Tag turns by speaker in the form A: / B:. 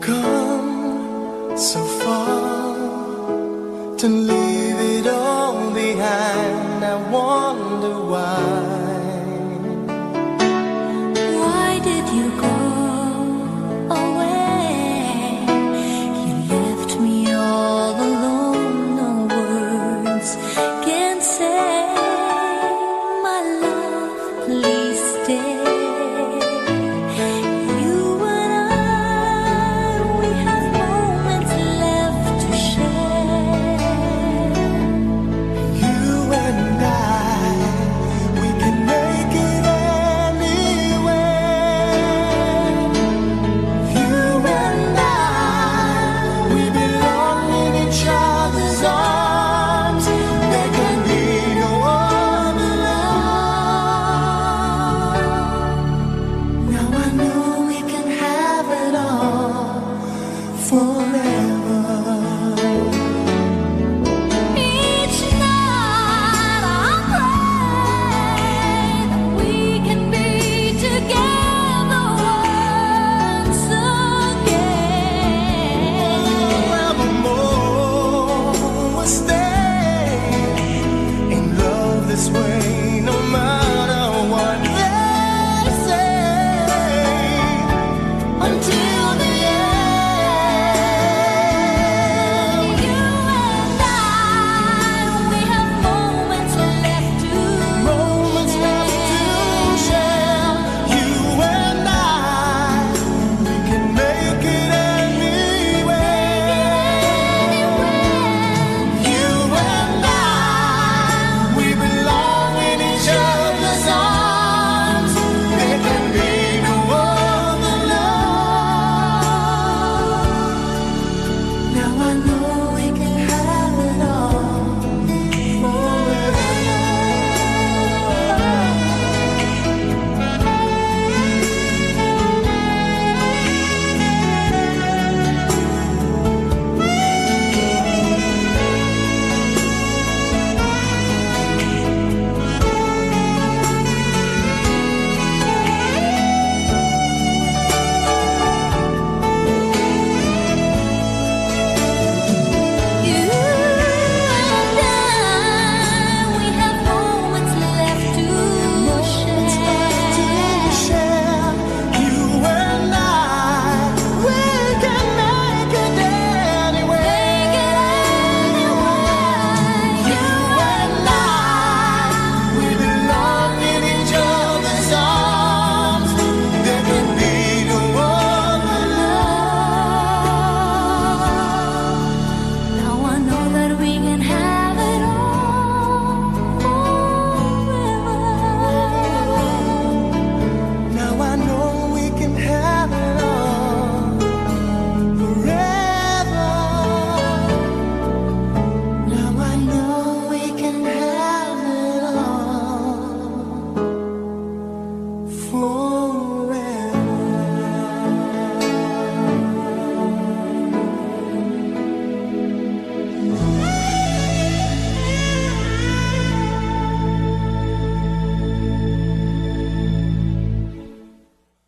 A: Come so far to leave it all behind. I wonder why. Forever.